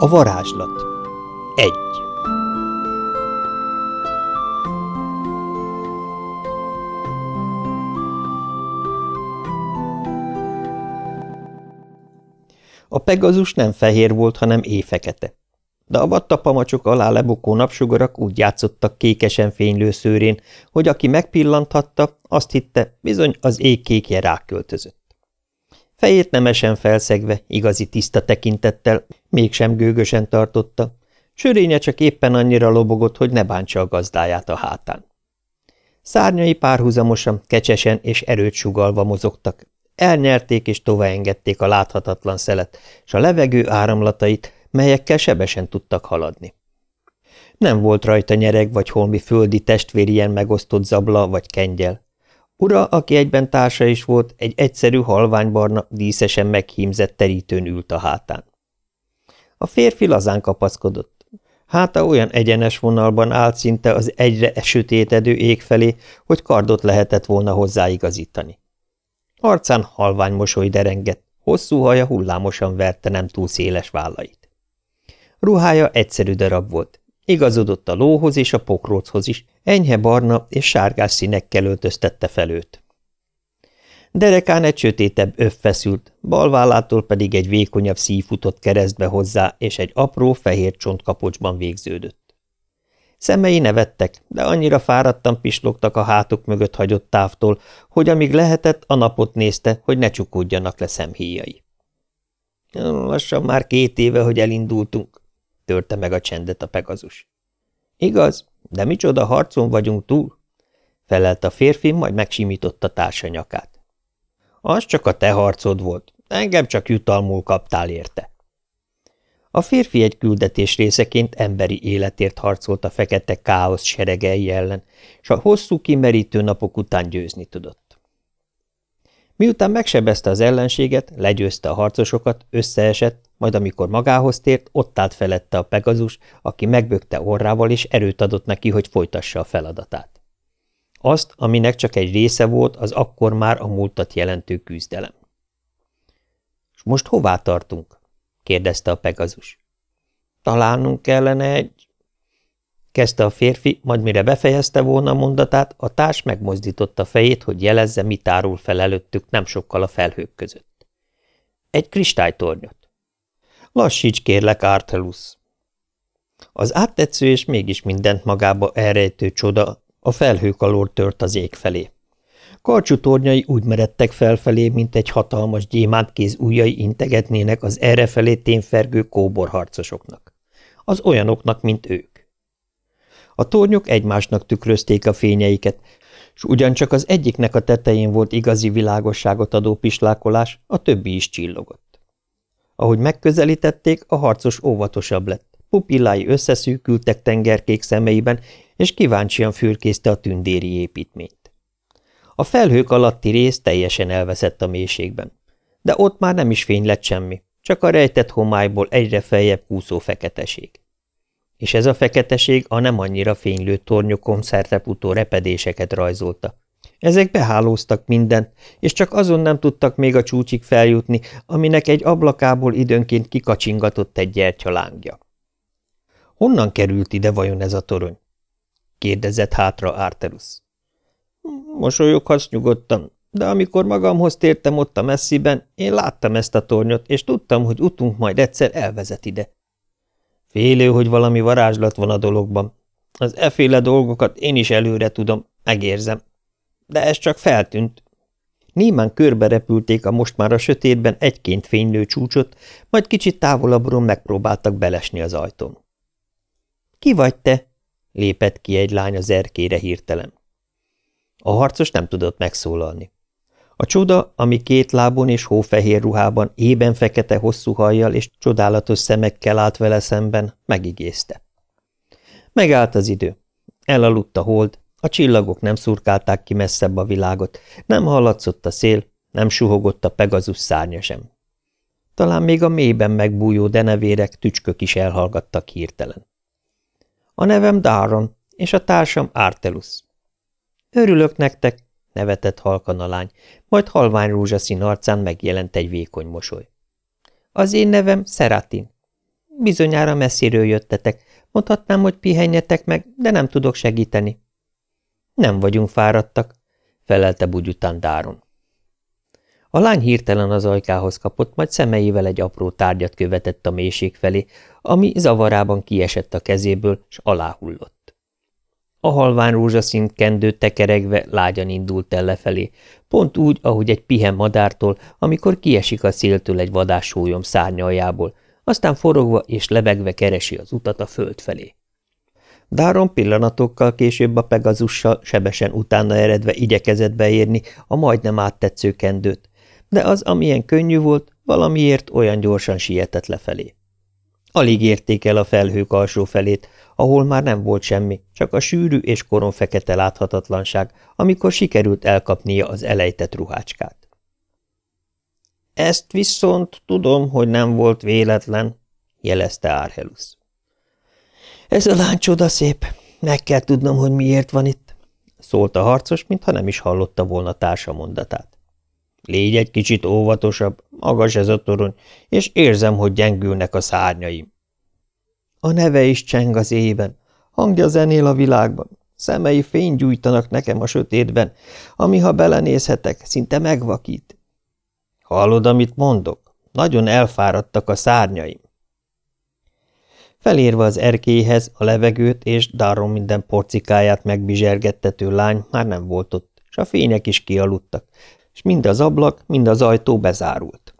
A varázslat 1 A Pegazus nem fehér volt, hanem éjfekete. De a vattapamacsok alá lebukó napsugarak úgy játszottak kékesen fénylő szőrén, hogy aki megpillanthatta, azt hitte, bizony az ég kékje ráköltözött. Fejét nemesen felszegve, igazi tiszta tekintettel, mégsem gőgösen tartotta, sörénye csak éppen annyira lobogott, hogy ne bántsa a gazdáját a hátán. Szárnyai párhuzamosan, kecsesen és erőt sugalva mozogtak, elnyerték és továengedték a láthatatlan szelet, és a levegő áramlatait, melyekkel sebesen tudtak haladni. Nem volt rajta nyereg vagy holmi földi testvér ilyen megosztott zabla vagy kengyel. Ura, aki egyben társa is volt, egy egyszerű halványbarna, díszesen meghímzett terítőn ült a hátán. A férfi lazán kapaszkodott. Háta olyan egyenes vonalban állt szinte az egyre esőtétedő ég felé, hogy kardot lehetett volna hozzáigazítani. Arcán halvány mosoly derengett, hosszú haja hullámosan verte nem túl széles vállait. Ruhája egyszerű darab volt, Igazodott a lóhoz és a pokróchoz is, enyhe barna és sárgás színekkel öltöztette fel őt. Derekán egy sötétebb öv feszült, balvállától pedig egy vékonyabb szív futott keresztbe hozzá, és egy apró, fehér csontkapocsban végződött. Szemei nevettek, de annyira fáradtan pislogtak a hátuk mögött hagyott távtól, hogy amíg lehetett, a napot nézte, hogy ne csukódjanak le szemhíjai. Lassan már két éve, hogy elindultunk, törte meg a csendet a Pegazus. Igaz, de micsoda harcon vagyunk túl? felelt a férfi, majd megsimította társa nyakát. Az csak a te harcod volt, engem csak jutalmul kaptál érte. A férfi egy küldetés részeként emberi életért harcolt a fekete káosz seregei ellen, és a hosszú kimerítő napok után győzni tudott. Miután megsebezte az ellenséget, legyőzte a harcosokat, összeesett, majd amikor magához tért, ott állt felette a Pegazus, aki megbökte orrával, és erőt adott neki, hogy folytassa a feladatát. Azt, aminek csak egy része volt, az akkor már a múltat jelentő küzdelem. – És most hová tartunk? – kérdezte a Pegazus. – Találnunk kellene egy Kezdte a férfi, majd mire befejezte volna a mondatát, a társ megmozdította fejét, hogy jelezze, mit tárul fel előttük nem sokkal a felhők között. Egy kristálytornyot. Lassíts, kérlek, Artelus. Az áttetsző és mégis mindent magába elrejtő csoda a felhők alól tört az ég felé. Karcsú tornyai úgy meredtek felfelé, mint egy hatalmas gyémántkéz ujjai integetnének az errefelé témfergő kóborharcosoknak. Az olyanoknak, mint ők. A tornyok egymásnak tükrözték a fényeiket, s ugyancsak az egyiknek a tetején volt igazi világosságot adó pislákolás, a többi is csillogott. Ahogy megközelítették, a harcos óvatosabb lett, pupillái összeszűkültek tengerkék szemeiben, és kíváncsian fürkészte a tündéri építményt. A felhők alatti rész teljesen elveszett a mélységben, de ott már nem is fény lett semmi, csak a rejtett homályból egyre feljebb kúszó feketeség és ez a feketeség a nem annyira fénylő tornyokon szerteputó repedéseket rajzolta. Ezek behálóztak mindent, és csak azon nem tudtak még a csúcsig feljutni, aminek egy ablakából időnként kikacsingatott egy gyertyalángja. – Honnan került ide vajon ez a torony? – kérdezett hátra Arterus. – Mosolyoghatsz nyugodtan, de amikor magamhoz tértem ott a messziben, én láttam ezt a tornyot, és tudtam, hogy utunk majd egyszer elvezet ide. Félő, hogy valami varázslat van a dologban. Az eféle dolgokat én is előre tudom, megérzem. De ez csak feltűnt. Némán körbe repülték a most már a sötétben egyként fénylő csúcsot, majd kicsit távolabbról megpróbáltak belesni az ajtón. – Ki vagy te? – lépett ki egy lány az erkére hirtelen. A harcos nem tudott megszólalni. A csoda, ami két lábon és hófehér ruhában, ében fekete hosszú hajjal és csodálatos szemekkel állt vele szemben, megigézte. Megállt az idő. Elaludt a hold, a csillagok nem szurkálták ki messzebb a világot, nem hallatszott a szél, nem suhogott a Pegazus szárnya sem. Talán még a mélyben megbújó denevérek, tücskök is elhallgattak hirtelen. A nevem Dáron, és a társam Artelus. Örülök nektek, nevetett halkan a lány, majd halvány rózsaszín arcán megjelent egy vékony mosoly. Az én nevem Szeratin. Bizonyára messziről jöttetek. Mondhatnám, hogy pihenjetek meg, de nem tudok segíteni. Nem vagyunk fáradtak, felelte bugyután Dáron. A lány hirtelen az ajkához kapott, majd szemeivel egy apró tárgyat követett a mélység felé, ami zavarában kiesett a kezéből, s aláhullott. A halvány rózsaszín kendő tekeregve lágyan indult el lefelé, pont úgy, ahogy egy pihen madártól, amikor kiesik a széltől egy vadássólyom szárnyaljából, aztán forogva és lebegve keresi az utat a föld felé. Dáron pillanatokkal később a Pegazussal sebesen utána eredve igyekezett beérni a majdnem áttetsző kendőt, de az, amilyen könnyű volt, valamiért olyan gyorsan sietett lefelé. Alig érték el a felhők alsó felét, ahol már nem volt semmi, csak a sűrű és koron fekete láthatatlanság, amikor sikerült elkapnia az elejtett ruhácskát. Ezt viszont tudom, hogy nem volt véletlen, jelezte Árhelusz. Ez a lány csoda szép, meg kell tudnom, hogy miért van itt, szólt a harcos, mintha nem is hallotta volna társa mondatát. Légy egy kicsit óvatosabb, magas ez a torony, és érzem, hogy gyengülnek a szárnyaim. A neve is cseng az éjben, hangja zenél a világban, szemei fény gyújtanak nekem a sötétben, ami, ha belenézhetek, szinte megvakít. Hallod, amit mondok? Nagyon elfáradtak a szárnyaim. Felérve az erkélyhez, a levegőt és Daron minden porcikáját megbizsergettető lány már nem volt ott, és a fények is kialudtak, és mind az ablak, mind az ajtó bezárult.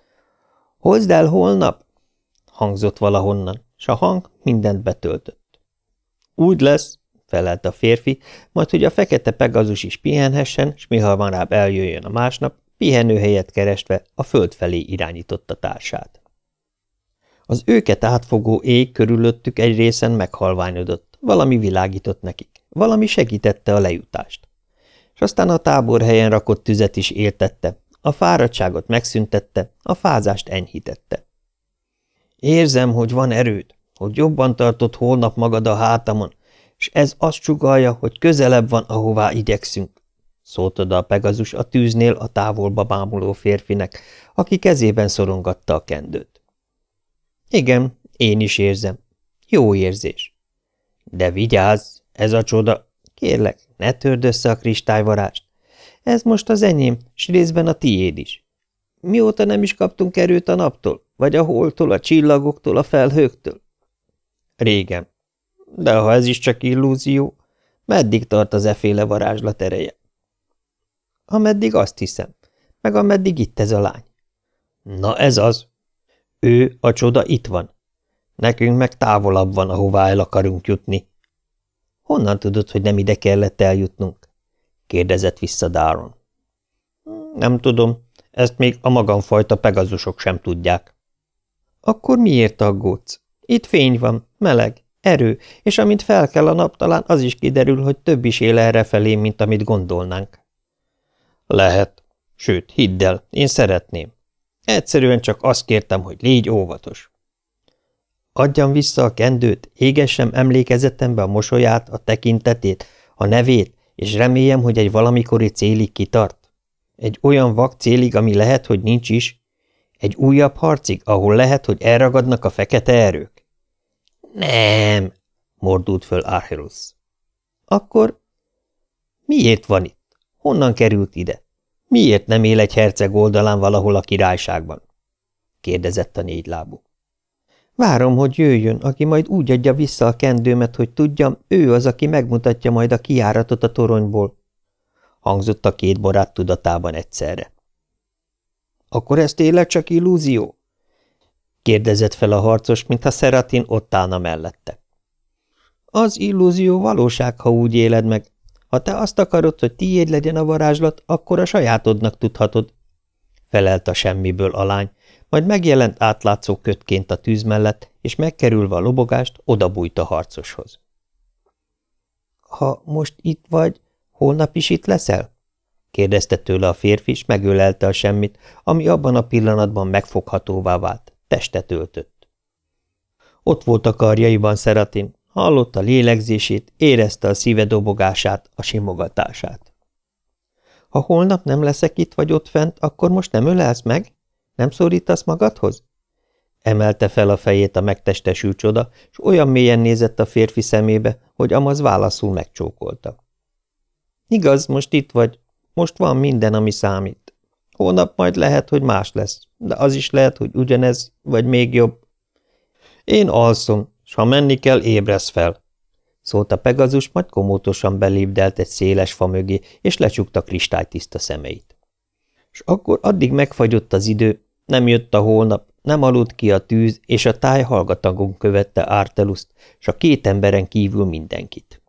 – Hozd el holnap! – hangzott valahonnan, s a hang mindent betöltött. – Úgy lesz! – felelt a férfi, majd hogy a fekete pegazus is pihenhessen, s mi hamarabb eljöjjön a másnap, pihenőhelyet keresve a föld felé irányította társát. Az őket átfogó ég körülöttük egy részen meghalványodott, valami világított nekik, valami segítette a lejutást. És aztán a táborhelyen rakott tüzet is értette, a fáradtságot megszüntette, a fázást enyhítette. Érzem, hogy van erőd, hogy jobban tartott holnap magad a hátamon, és ez azt csugalja, hogy közelebb van, ahová igyekszünk, szólt oda a Pegazus a tűznél a távolba bámuló férfinek, aki kezében szorongatta a kendőt. Igen, én is érzem. Jó érzés. De vigyázz, ez a csoda. Kérlek, ne törd össze a kristályvarást. Ez most az enyém, s részben a tiéd is. Mióta nem is kaptunk erőt a naptól, vagy a holtól, a csillagoktól, a felhőktől? Régen. De ha ez is csak illúzió, meddig tart az eféle varázslat ereje? Ameddig azt hiszem, meg ameddig itt ez a lány. Na ez az. Ő, a csoda itt van. Nekünk meg távolabb van, ahová el akarunk jutni. Honnan tudod, hogy nem ide kellett eljutnunk? kérdezett vissza Daron. Nem tudom, ezt még a magamfajta pegazusok sem tudják. Akkor miért aggódsz? Itt fény van, meleg, erő, és amint fel kell a nap, talán az is kiderül, hogy több is él erre felé, mint amit gondolnánk. Lehet. Sőt, hidd el, én szeretném. Egyszerűen csak azt kértem, hogy légy óvatos. Adjam vissza a kendőt, égessem emlékezetembe a mosolyát, a tekintetét, a nevét, és reméljem, hogy egy valamikori célig kitart. Egy olyan vak célig, ami lehet, hogy nincs is. Egy újabb harcig, ahol lehet, hogy elragadnak a fekete erők. Nem, mordult föl Archerus. Akkor miért van itt? Honnan került ide? Miért nem él egy herceg oldalán valahol a királyságban? kérdezett a négylábú. Várom, hogy jöjjön, aki majd úgy adja vissza a kendőmet, hogy tudjam, ő az, aki megmutatja majd a kiáratot a toronyból. Hangzott a két barát tudatában egyszerre. Akkor ez tényleg csak illúzió? kérdezett fel a harcos, mintha Szeratin ott állna mellette. Az illúzió valóság, ha úgy éled meg, ha te azt akarod, hogy tiéd legyen a varázslat, akkor a sajátodnak tudhatod, felelt a semmiből a lány, majd megjelent átlátszó kötként a tűz mellett, és megkerülve a lobogást, odabújt a harcoshoz. Ha most itt vagy, holnap is itt leszel? kérdezte tőle a férfi, és megölelte a semmit, ami abban a pillanatban megfoghatóvá vált, testet öltött. Ott volt a karjaiban Szeratin, Hallotta lélegzését, érezte a szíve dobogását, a simogatását. Ha holnap nem leszek itt vagy ott fent, akkor most nem ölelsz meg? Nem szorítasz magadhoz? Emelte fel a fejét a megtestesült csoda, és olyan mélyen nézett a férfi szemébe, hogy Amaz válaszul megcsókolta. Igaz, most itt vagy. Most van minden, ami számít. Hónap majd lehet, hogy más lesz, de az is lehet, hogy ugyanez, vagy még jobb. Én alszom, s ha menni kell, ébresz fel, szólt a Pegazus, majd komótosan belépdelt egy széles fa mögé, és lecsukta kristálytiszta szemeit. És akkor addig megfagyott az idő, nem jött a holnap, nem aludt ki a tűz, és a táj hallgatagon követte Árteluszt, s a két emberen kívül mindenkit.